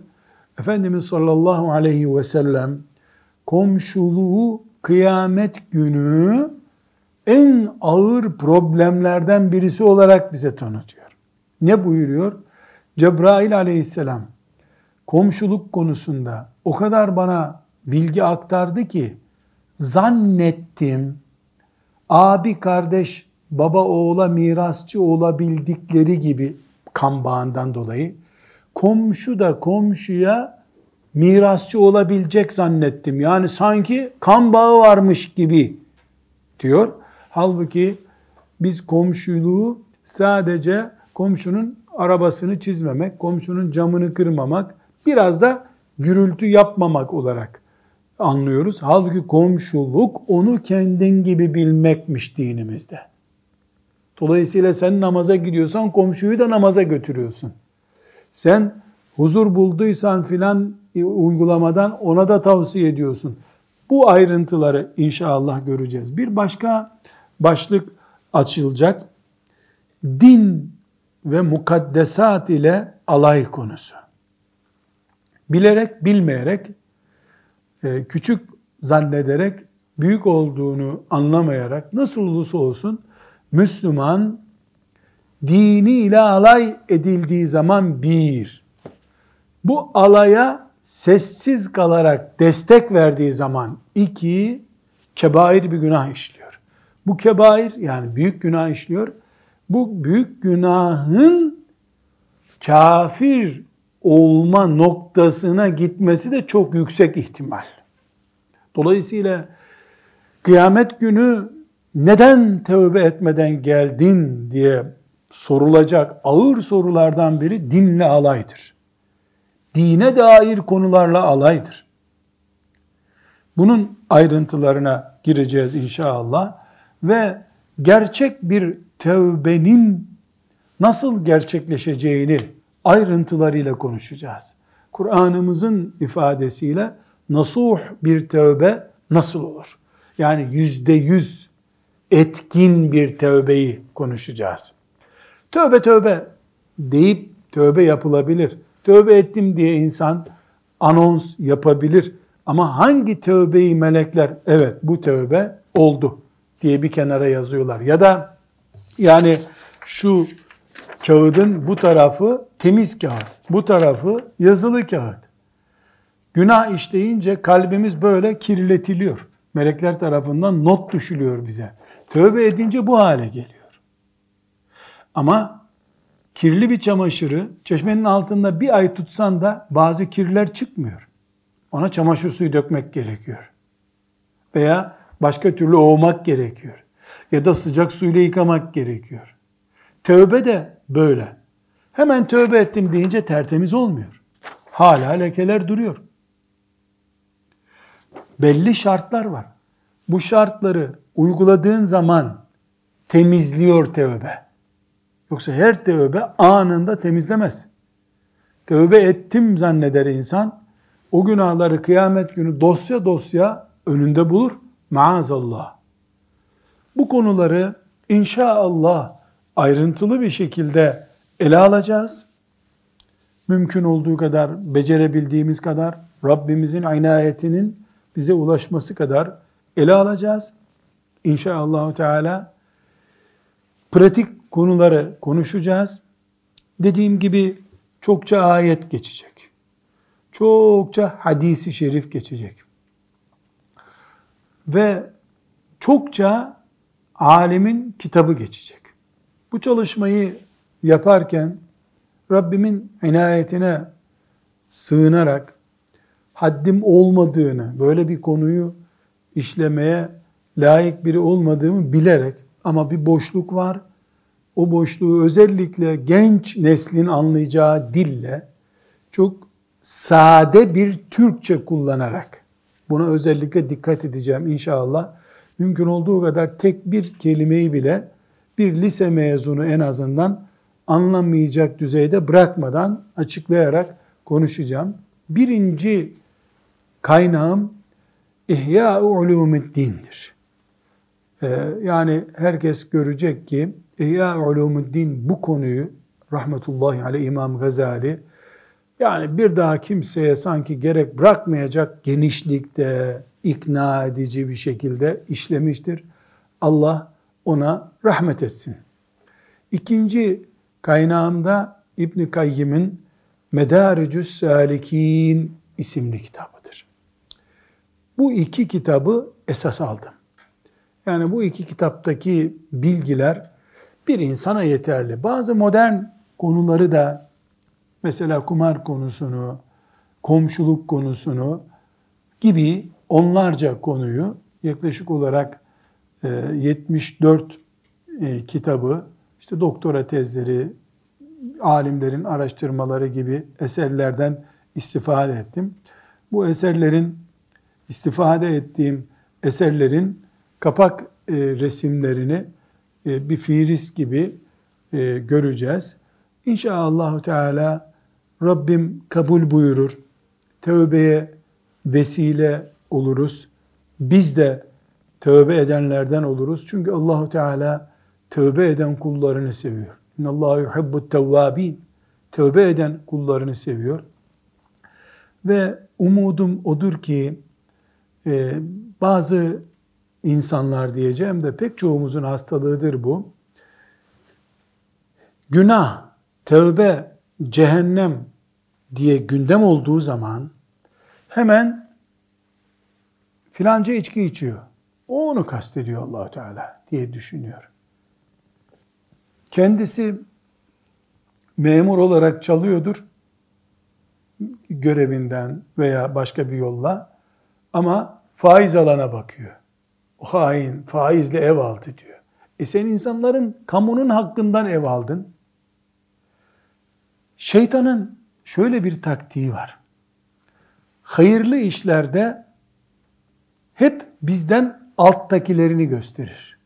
Efendimiz sallallahu aleyhi ve sellem komşuluğu kıyamet günü en ağır problemlerden birisi olarak bize tanıtıyor. Ne buyuruyor? Cebrail aleyhisselam komşuluk konusunda o kadar bana bilgi aktardı ki zannettim abi kardeş baba oğula mirasçı olabildikleri gibi kan bağından dolayı komşu da komşuya mirasçı olabilecek zannettim. Yani sanki kan bağı varmış gibi diyor. Halbuki biz komşuluğu sadece komşunun arabasını çizmemek, komşunun camını kırmamak, biraz da gürültü yapmamak olarak anlıyoruz. Halbuki komşuluk onu kendin gibi bilmekmiş dinimizde. Dolayısıyla sen namaza gidiyorsan komşuyu da namaza götürüyorsun. Sen huzur bulduysan filan uygulamadan ona da tavsiye ediyorsun. Bu ayrıntıları inşallah göreceğiz. Bir başka başlık açılacak. Din ve mukaddesat ile alay konusu. Bilerek, bilmeyerek, e, küçük zannederek, büyük olduğunu anlamayarak nasıl olursa olsun Müslüman dini ile alay edildiği zaman bir, bu alaya sessiz kalarak destek verdiği zaman iki, kebair bir günah işliyor. Bu kebair yani büyük günah işliyor. Bu büyük günahın kafir olma noktasına gitmesi de çok yüksek ihtimal. Dolayısıyla kıyamet günü neden tövbe etmeden geldin diye sorulacak ağır sorulardan biri dinle alaydır. Dine dair konularla alaydır. Bunun ayrıntılarına gireceğiz inşallah ve gerçek bir tevbenin nasıl gerçekleşeceğini ayrıntılarıyla konuşacağız. Kur'an'ımızın ifadesiyle nasuh bir tövbe nasıl olur? Yani yüzde yüz etkin bir tövbeyi konuşacağız. Tövbe tövbe deyip tövbe yapılabilir. Tövbe ettim diye insan anons yapabilir. Ama hangi tövbeyi melekler evet bu tövbe oldu diye bir kenara yazıyorlar. Ya da yani şu kağıdın bu tarafı temiz kağıt, bu tarafı yazılı kağıt. Günah işleyince kalbimiz böyle kirletiliyor. Melekler tarafından not düşülüyor bize. Tövbe edince bu hale geliyor. Ama kirli bir çamaşırı çeşmenin altında bir ay tutsan da bazı kirler çıkmıyor. Ona çamaşır suyu dökmek gerekiyor. Veya başka türlü ovmak gerekiyor. Ya da sıcak suyla yıkamak gerekiyor. Tövbe de böyle. Hemen tövbe ettim deyince tertemiz olmuyor. Hala lekeler duruyor. Belli şartlar var. Bu şartları uyguladığın zaman temizliyor tövbe. Yoksa her tövbe anında temizlemez. Tövbe ettim zanneder insan. O günahları kıyamet günü dosya dosya önünde bulur. Maazallah. Bu konuları inşallah ayrıntılı bir şekilde ele alacağız. Mümkün olduğu kadar, becerebildiğimiz kadar, Rabbimizin inayetinin bize ulaşması kadar ele alacağız. İnşallah Teala pratik konuları konuşacağız. Dediğim gibi çokça ayet geçecek. Çokça hadisi şerif geçecek. Ve çokça alimin kitabı geçecek. Bu çalışmayı yaparken Rabbimin inayetine sığınarak haddim olmadığını, böyle bir konuyu işlemeye layık biri olmadığımı bilerek ama bir boşluk var. O boşluğu özellikle genç neslin anlayacağı dille çok sade bir Türkçe kullanarak buna özellikle dikkat edeceğim inşallah. Mümkün olduğu kadar tek bir kelimeyi bile bir lise mezunu en azından anlamayacak düzeyde bırakmadan açıklayarak konuşacağım. Birinci kaynağım İhya Ulumuddin'dir. Ee, yani herkes görecek ki İhya Ulumuddin bu konuyu rahmetullahi aleyh İmam Gazali yani bir daha kimseye sanki gerek bırakmayacak genişlikte, ikna edici bir şekilde işlemiştir. Allah ona rahmet etsin. İkinci kaynağımda İbn Kayyim'in Medaricü's Salikin isimli kitabıdır. Bu iki kitabı esas aldım. Yani bu iki kitaptaki bilgiler bir insana yeterli. Bazı modern konuları da mesela kumar konusunu, komşuluk konusunu gibi onlarca konuyu yaklaşık olarak 74 e, e, kitabı, işte doktora tezleri, alimlerin araştırmaları gibi eserlerden istifade ettim. Bu eserlerin istifade ettiğim eserlerin kapak e, resimlerini bir firis gibi göreceğiz. İnşallah Teala Rabbim kabul buyurur. Tövbeye vesile oluruz. Biz de tövbe edenlerden oluruz. Çünkü Allahu Teala tövbe eden kullarını seviyor. İnnallâhu yuhibbut tevvâbîn. Tövbe eden kullarını seviyor. Ve umudum odur ki e, bazı insanlar diyeceğim de pek çoğumuzun hastalığıdır bu. Günah, tövbe, cehennem diye gündem olduğu zaman hemen filanca içki içiyor. O onu kastediyor allah Teala diye düşünüyor. Kendisi memur olarak çalıyordur görevinden veya başka bir yolla ama faiz alana bakıyor. Hain faizle ev aldı diyor. E sen insanların kamunun hakkından ev aldın. Şeytanın şöyle bir taktiği var. Hayırlı işlerde hep bizden alttakilerini gösterir.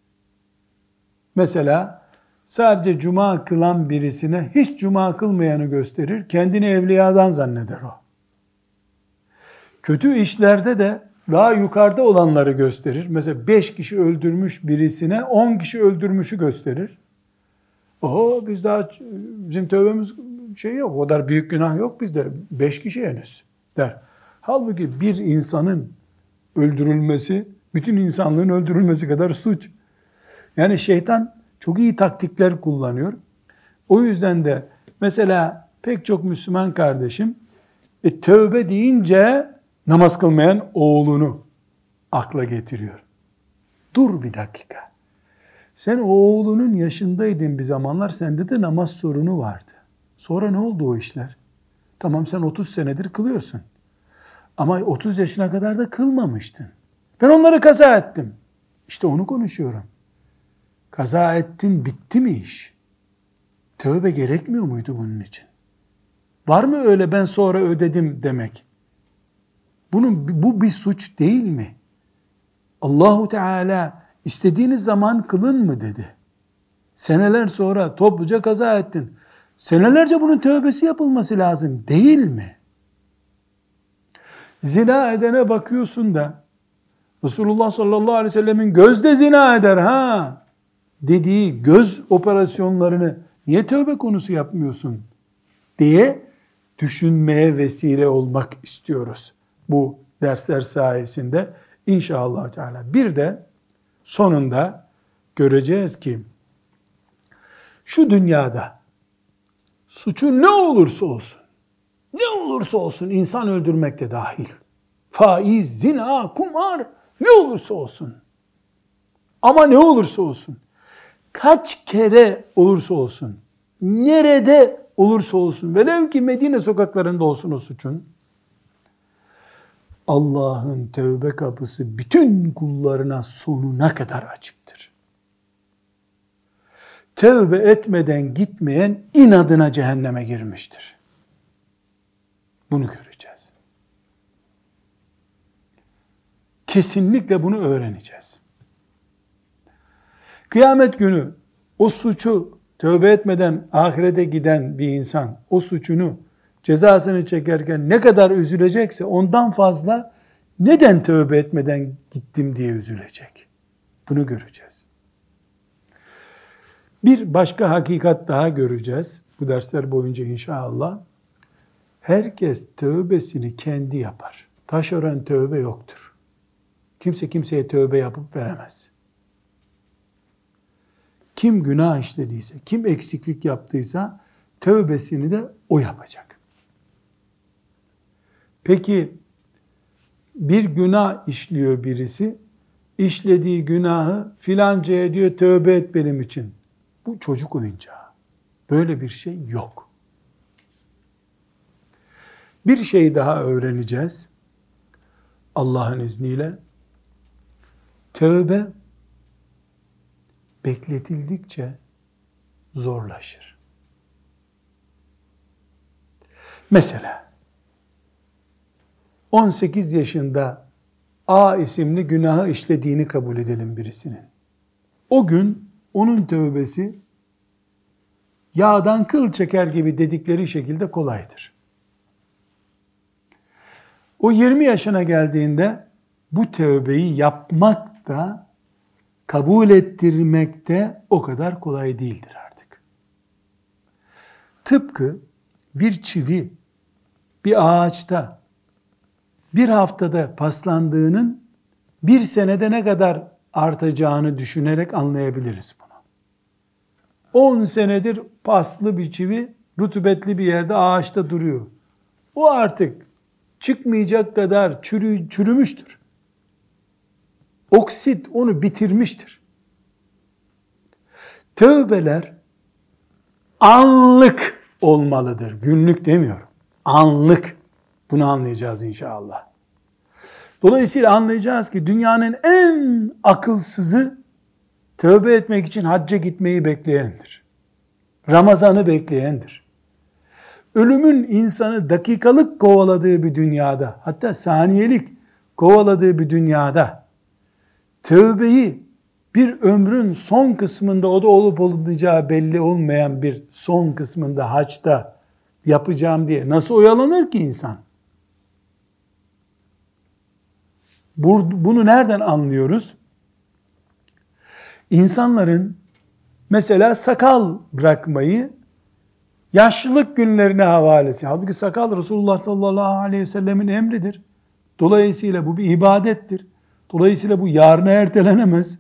Mesela sadece cuma kılan birisine hiç cuma kılmayanı gösterir. Kendini evliyadan zanneder o. Kötü işlerde de daha yukarıda olanları gösterir. Mesela beş kişi öldürmüş birisine on kişi öldürmüşü gösterir. Oho biz daha bizim tövbemiz şey yok. O kadar büyük günah yok bizde. Beş kişi henüz der. Halbuki bir insanın öldürülmesi bütün insanlığın öldürülmesi kadar suç. Yani şeytan çok iyi taktikler kullanıyor. O yüzden de mesela pek çok Müslüman kardeşim e, tövbe deyince namaz kılmayan oğlunu akla getiriyor. Dur bir dakika. Sen oğlunun yaşındaydın bir zamanlar sende de namaz sorunu vardı. Sonra ne oldu o işler? Tamam sen 30 senedir kılıyorsun. Ama 30 yaşına kadar da kılmamıştın. Ben onları kaza ettim. İşte onu konuşuyorum. Kaza ettin bitti mi iş? Tövbe gerekmiyor muydu bunun için? Var mı öyle ben sonra ödedim demek? Bunun bu bir suç değil mi? Allahu Teala istediğiniz zaman kılın mı dedi. Seneler sonra topluca kaza ettin. Senelerce bunun tövbesi yapılması lazım değil mi? Zina edene bakıyorsun da Resulullah sallallahu aleyhi ve sellemin gözde zina eder ha dediği göz operasyonlarını niye tövbe konusu yapmıyorsun diye düşünmeye vesile olmak istiyoruz. Bu dersler sayesinde inşallah Teala. Bir de sonunda göreceğiz ki şu dünyada suçu ne olursa olsun ne olursa olsun insan öldürmek de dahil. Faiz, zina, kumar, ne olursa olsun. Ama ne olursa olsun. Kaç kere olursa olsun. Nerede olursa olsun. Velev ki Medine sokaklarında olsun o suçun. Allah'ın tövbe kapısı bütün kullarına sonuna kadar açıktır. Tövbe etmeden gitmeyen inadına cehenneme girmiştir. Bunu görün. Kesinlikle bunu öğreneceğiz. Kıyamet günü o suçu tövbe etmeden ahirete giden bir insan o suçunu cezasını çekerken ne kadar üzülecekse ondan fazla neden tövbe etmeden gittim diye üzülecek. Bunu göreceğiz. Bir başka hakikat daha göreceğiz bu dersler boyunca inşallah. Herkes tövbesini kendi yapar. Taşören tövbe yoktur. Kimse kimseye tövbe yapıp veremez. Kim günah işlediyse, kim eksiklik yaptıysa tövbesini de o yapacak. Peki bir günah işliyor birisi. İşlediği günahı filancaya diyor tövbe et benim için. Bu çocuk oyuncağı. Böyle bir şey yok. Bir şey daha öğreneceğiz. Allah'ın izniyle. Tövbe bekletildikçe zorlaşır. Mesela 18 yaşında A isimli günahı işlediğini kabul edelim birisinin. O gün onun tövbesi yağdan kıl çeker gibi dedikleri şekilde kolaydır. O 20 yaşına geldiğinde bu tövbeyi yapmak da kabul ettirmek de o kadar kolay değildir artık. Tıpkı bir çivi bir ağaçta bir haftada paslandığının bir senede ne kadar artacağını düşünerek anlayabiliriz bunu. 10 senedir paslı bir çivi rutubetli bir yerde ağaçta duruyor. O artık çıkmayacak kadar çürü, çürümüştür. Oksit onu bitirmiştir. Tövbeler anlık olmalıdır. Günlük demiyorum. Anlık. Bunu anlayacağız inşallah. Dolayısıyla anlayacağız ki dünyanın en akılsızı tövbe etmek için hacca gitmeyi bekleyendir. Ramazan'ı bekleyendir. Ölümün insanı dakikalık kovaladığı bir dünyada, hatta saniyelik kovaladığı bir dünyada tövbeyi bir ömrün son kısmında o da olup olmayacağı belli olmayan bir son kısmında haçta yapacağım diye nasıl oyalanır ki insan? Bunu nereden anlıyoruz? İnsanların mesela sakal bırakmayı yaşlılık günlerine havalesi. Halbuki sakal Resulullah sallallahu aleyhi ve sellemin emridir. Dolayısıyla bu bir ibadettir. Dolayısıyla bu yarına ertelenemez.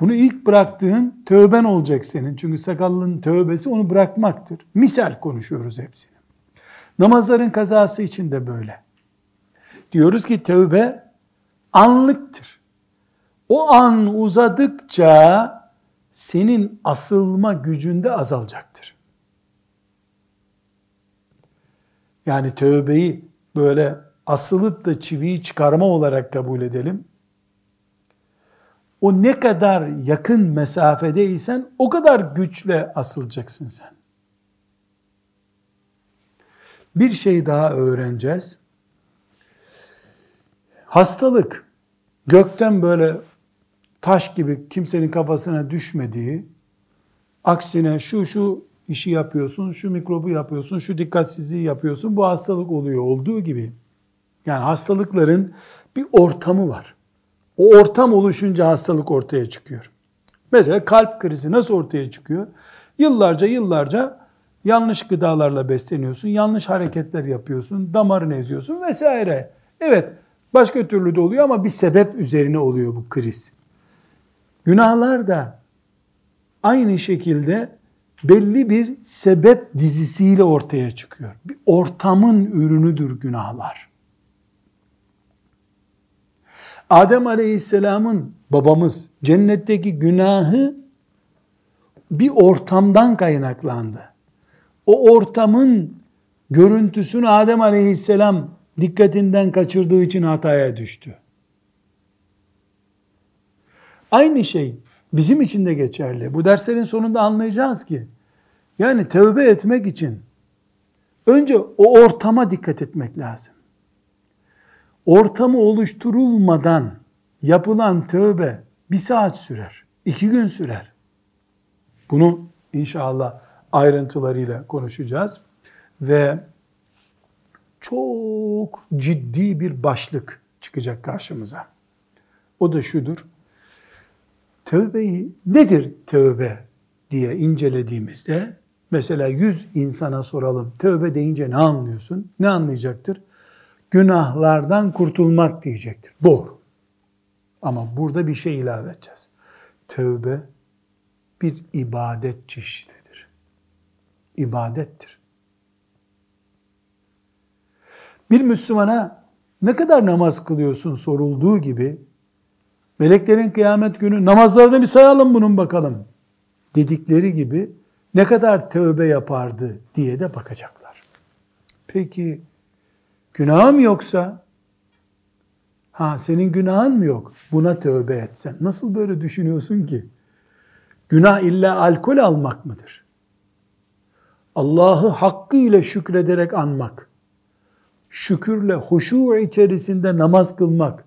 Bunu ilk bıraktığın tövben olacak senin. Çünkü sakallının tövbesi onu bırakmaktır. Misal konuşuyoruz hepsini. Namazların kazası için de böyle. Diyoruz ki tövbe anlıktır. O an uzadıkça senin asılma gücünde azalacaktır. Yani tövbeyi böyle asılıp da çiviyi çıkarma olarak kabul edelim. O ne kadar yakın mesafedeysen o kadar güçle asılacaksın sen. Bir şey daha öğreneceğiz. Hastalık gökten böyle taş gibi kimsenin kafasına düşmediği, aksine şu şu işi yapıyorsun, şu mikrobu yapıyorsun, şu dikkatsizliği yapıyorsun, bu hastalık oluyor olduğu gibi. Yani hastalıkların bir ortamı var. O ortam oluşunca hastalık ortaya çıkıyor. Mesela kalp krizi nasıl ortaya çıkıyor? Yıllarca yıllarca yanlış gıdalarla besleniyorsun, yanlış hareketler yapıyorsun, damarını eziyorsun vesaire. Evet, başka türlü de oluyor ama bir sebep üzerine oluyor bu kriz. Günahlar da aynı şekilde belli bir sebep dizisiyle ortaya çıkıyor. Bir ortamın ürünüdür günahlar. Adem Aleyhisselam'ın babamız cennetteki günahı bir ortamdan kaynaklandı. O ortamın görüntüsünü Adem Aleyhisselam dikkatinden kaçırdığı için hataya düştü. Aynı şey bizim için de geçerli. Bu derslerin sonunda anlayacağız ki yani tövbe etmek için önce o ortama dikkat etmek lazım ortamı oluşturulmadan yapılan tövbe bir saat sürer, iki gün sürer. Bunu inşallah ayrıntılarıyla konuşacağız ve çok ciddi bir başlık çıkacak karşımıza. O da şudur. Tövbeyi nedir tövbe diye incelediğimizde mesela yüz insana soralım tövbe deyince ne anlıyorsun? Ne anlayacaktır? günahlardan kurtulmak diyecektir. Doğru. Ama burada bir şey ilave edeceğiz. Tövbe bir ibadet çeşididir. İbadettir. Bir Müslümana ne kadar namaz kılıyorsun sorulduğu gibi meleklerin kıyamet günü namazlarını bir sayalım bunun bakalım dedikleri gibi ne kadar tövbe yapardı diye de bakacaklar. Peki günahım yoksa ha senin günahın mı yok? Buna tövbe etsen. Nasıl böyle düşünüyorsun ki? Günah illa alkol almak mıdır? Allah'ı hakkıyla şükrederek anmak, şükürle, huşu içerisinde namaz kılmak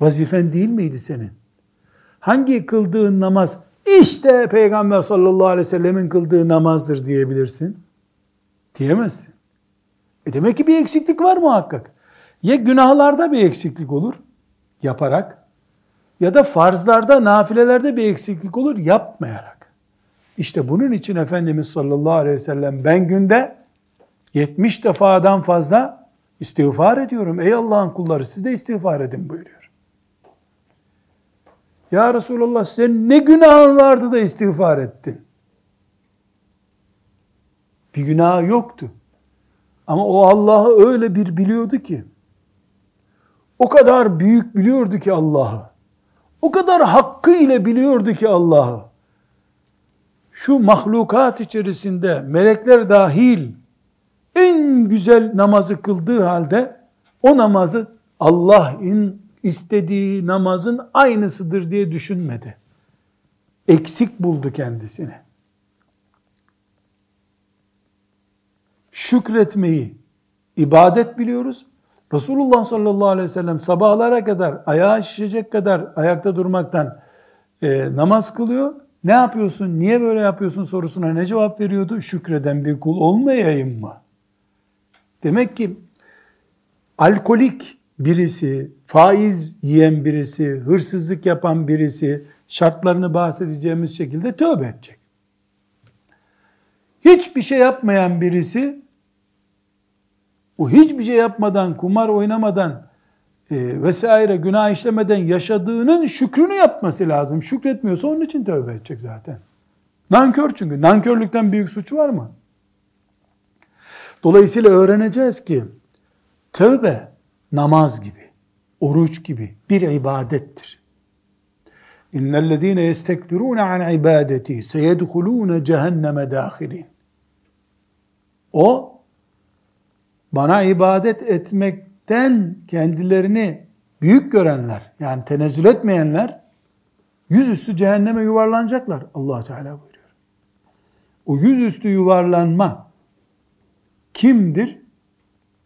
vazifen değil miydi senin? Hangi kıldığın namaz işte Peygamber sallallahu aleyhi ve sellemin kıldığı namazdır diyebilirsin? Diyemezsin. E demek ki bir eksiklik var muhakkak. Ya günahlarda bir eksiklik olur yaparak ya da farzlarda, nafilelerde bir eksiklik olur yapmayarak. İşte bunun için Efendimiz sallallahu aleyhi ve sellem ben günde 70 defadan fazla istiğfar ediyorum. Ey Allah'ın kulları siz de istiğfar edin buyuruyor. Ya Resulallah sen ne günahın vardı da istiğfar ettin? Bir günah yoktu. Ama o Allah'ı öyle bir biliyordu ki, o kadar büyük biliyordu ki Allah'ı, o kadar hakkı ile biliyordu ki Allah'ı, şu mahlukat içerisinde melekler dahil en güzel namazı kıldığı halde o namazı Allah'ın istediği namazın aynısıdır diye düşünmedi. Eksik buldu kendisini. Şükretmeyi ibadet biliyoruz. Resulullah sallallahu aleyhi ve sellem sabahlara kadar ayağı şişecek kadar ayakta durmaktan e, namaz kılıyor. Ne yapıyorsun, niye böyle yapıyorsun sorusuna ne cevap veriyordu? Şükreden bir kul olmayayım mı? Demek ki alkolik birisi, faiz yiyen birisi, hırsızlık yapan birisi şartlarını bahsedeceğimiz şekilde tövbe edecek. Hiçbir şey yapmayan birisi o hiçbir şey yapmadan, kumar oynamadan e, vesaire günah işlemeden yaşadığının şükrünü yapması lazım. Şükretmiyorsa onun için tövbe edecek zaten. Nankör çünkü. Nankörlükten büyük suç var mı? Dolayısıyla öğreneceğiz ki tövbe namaz gibi, oruç gibi bir ibadettir. İnnellezîne yestekbirûne an ibadeti seyedhulûne cehenneme dâhilin. O bana ibadet etmekten kendilerini büyük görenler, yani tenezzül etmeyenler yüzüstü cehenneme yuvarlanacaklar. Allah Teala buyuruyor. O yüzüstü yuvarlanma kimdir?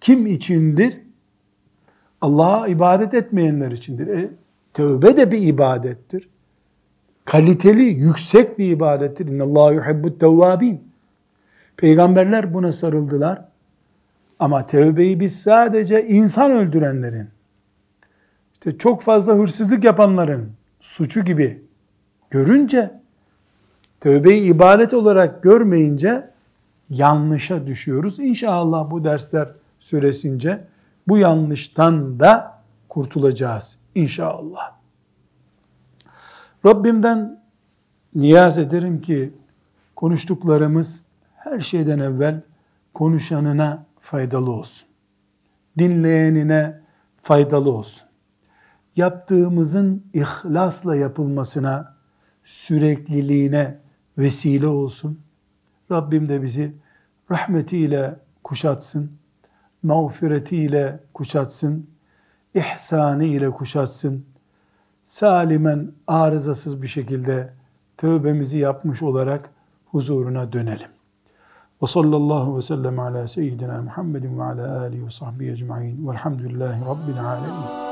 Kim içindir? Allah'a ibadet etmeyenler içindir. E, tövbe de bir ibadettir. Kaliteli, yüksek bir ibadettir. İnnallâhu yuhibbut tevvâbîn. Peygamberler buna sarıldılar. Ama tevbeyi biz sadece insan öldürenlerin, işte çok fazla hırsızlık yapanların suçu gibi görünce, tövbeyi ibadet olarak görmeyince yanlışa düşüyoruz. İnşallah bu dersler süresince bu yanlıştan da kurtulacağız inşallah. Rabbimden niyaz ederim ki konuştuklarımız her şeyden evvel konuşanına faydalı olsun. Dinleyenine faydalı olsun. Yaptığımızın ihlasla yapılmasına, sürekliliğine vesile olsun. Rabbim de bizi rahmetiyle kuşatsın, mağfiretiyle kuşatsın, ihsanı ile kuşatsın. Salimen, arızasız bir şekilde tövbemizi yapmış olarak huzuruna dönelim. Ve sallallahu ve sellem ala seyyidina Muhammedin ve ala alihi ve sahbihi ecma'in velhamdülillahi rabbil alemin.